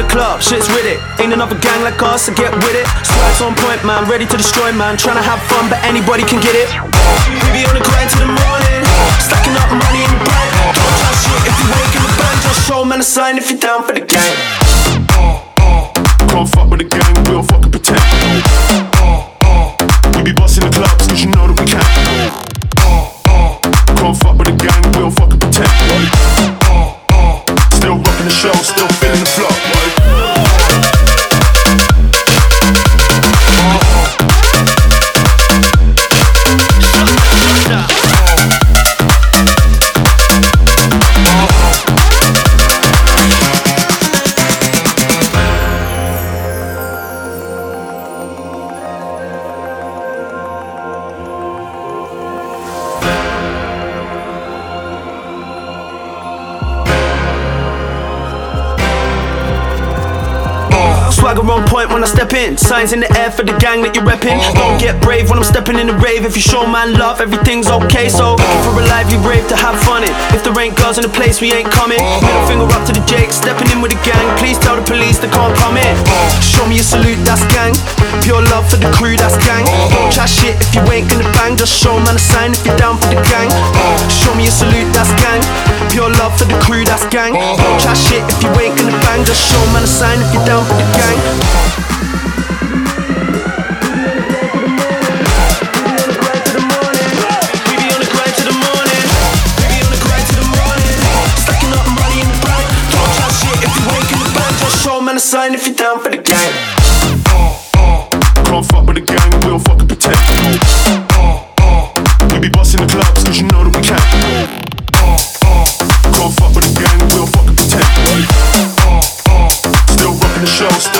The club, shit's with it. Ain't another gang like us, so get with it. Swag's on point, man, ready to destroy, man. Tryna have fun, but anybody can get it. We be on the grind till the morning, stacking up money in the bank. Don't try shit if you wake in the bank. Just show man a sign if you're down for the gang. Can't fuck with the gang, we don't fucking pretend. We be busting the clubs, cause you know that we can. Can't fuck with the gang, we don't fucking pretend. Still rocking the show, still Swagger on point when I step in. Signs in the air for the gang that you're repping. Uh-huh. Don't get brave when I'm stepping in the rave. If you show man love, everything's okay. So looking for a lively rave to have fun in. If there ain't girls in the place, we ain't coming. Uh-huh. Middle finger up to the Jake, stepping in with the gang. Please tell the police they can't come in. Uh-huh. Show me a salute, that's gang. Pure love for the crew, that's gang. Don't chat shit if you ain't gonna bang. Just show man a sign if you're down for the gang. Show me a salute, that's gang. Pure love for the crew, that's gang. Don't chat shit if you ain't gonna bang. Just show man a sign if you're down for the gang. We be on the grind of the morning We be on the grind to the morning. We be on the grind to the morning. Stacking up money in the bank. Don't try shit if you ain't in the bank. Just show man a sign if you're down for the gang. Can't fuck with the gang, we don't fucking pretend. We be busting the clubs, cause you know that we can. show.